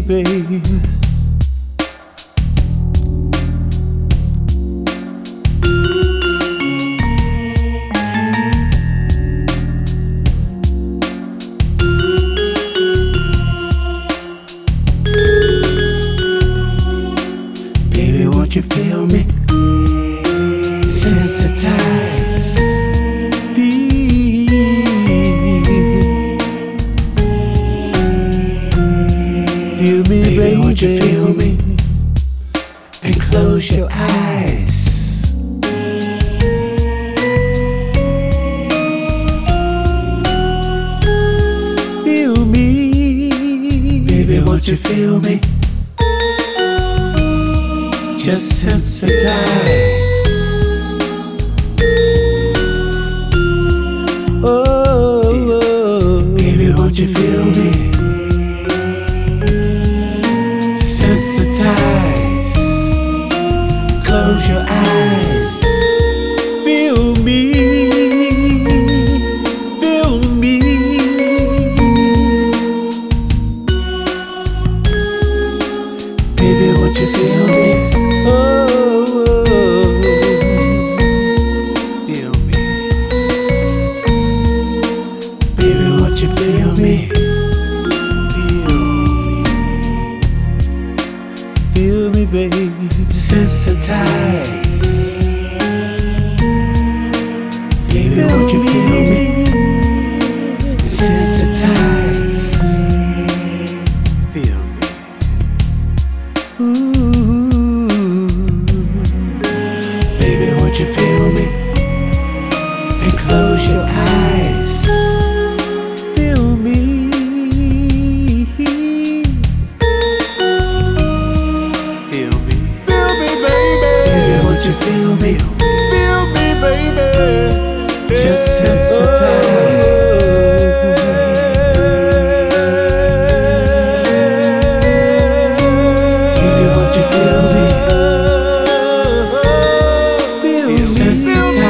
Baby, Feel me, baby. Baby, won't you feel me? And close your eyes. Feel me. Baby, won't you feel me? Just sensitize. Feel me, baby. Sensitize. Feel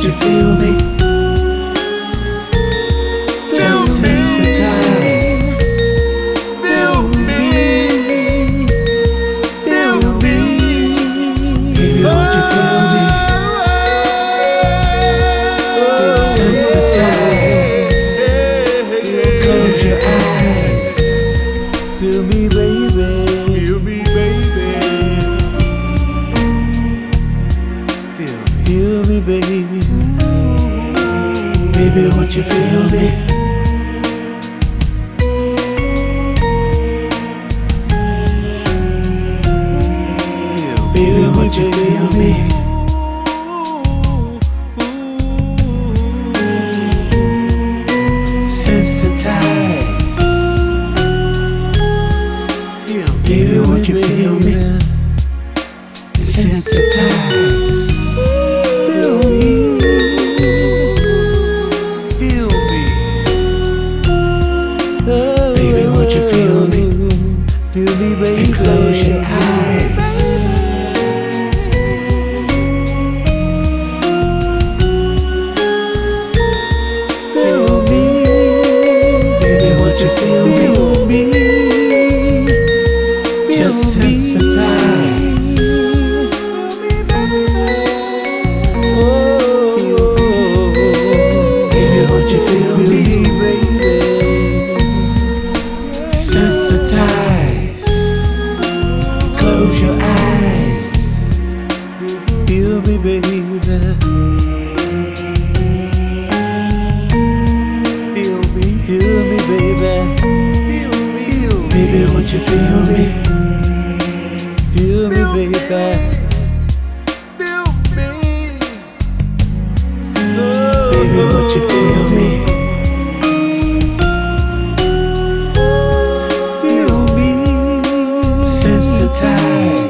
Won't you feel me? Feel me. Feel me. Feel me. Baby, won't you feel me? Oh, oh, oh. Sensitize. Feel me. Baby. Baby, won't you feel me? Baby, won't you feel me? Sensitize. Baby, won't you feel me? Sensitize. Feel me, baby. And close your eyes. Feel me. Baby, won't you feel me? me, baby. Feel me, feel me, baby. Feel me. Baby, won't you feel me? Feel me, baby. Feel me. Oh. Baby, won't you feel me? Feel me. Sensitized.